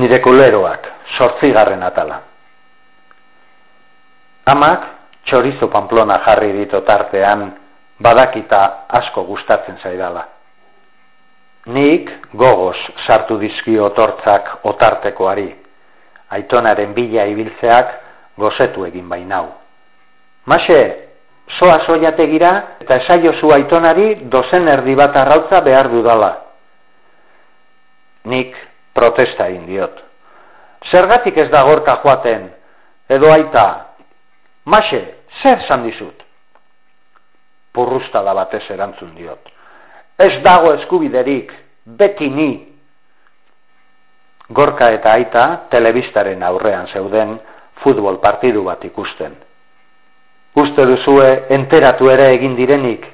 nire kuleroak, sortzigarren atala. Amak, txorizo pamplona jarri dito tartean, badakita asko gustatzen zaidala. Nik gogoz sartu dizki otortzak otartekoari, aitonaren bila ibiltzeak gozetu egin bainau. Mase, soa soiategira eta esaio zu aitonari dozen erdi bat arrautza behar dudala. Nik protesta egin diot. Zergatik ez da gorka joaten, edo aita, mase, zer zan dizut? Purrusta da batez erantzun diot. Ez dago eskubiderik, beti ni. Gorka eta aita telebistaren aurrean zeuden futbol partidu bat ikusten. Uste duzue enteratu ere egin direnik.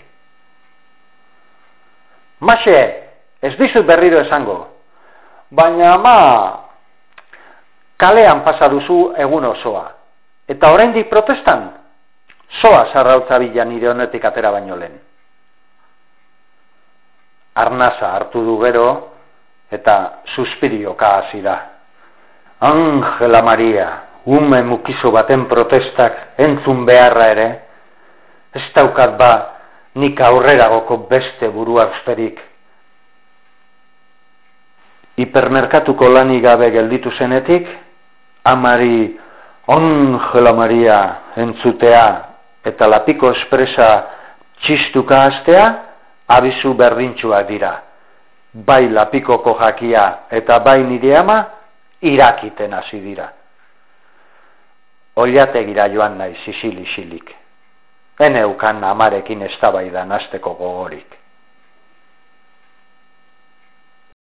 Mase, ez dizut berriro esango, baina ama kalean pasa duzu egun osoa. Eta oraindik protestan, soa sarrautza bila nire honetik atera baino lehen. Arnasa hartu du gero, eta suspirioka hasi da. Angela Maria, ume mukizo baten protestak entzun beharra ere, ez daukat ba nik aurreragoko beste burua usperik hipermerkatuko lanik gabe gelditu zenetik, amari Angela Maria entzutea eta lapiko espresa txistuka astea, abizu berdintxua dira. Bai lapikoko jakia eta bai nire ama, irakiten hasi dira. Oliategira joan nahi sisili silik. Eneukan amarekin ez da bai danazteko gogorik.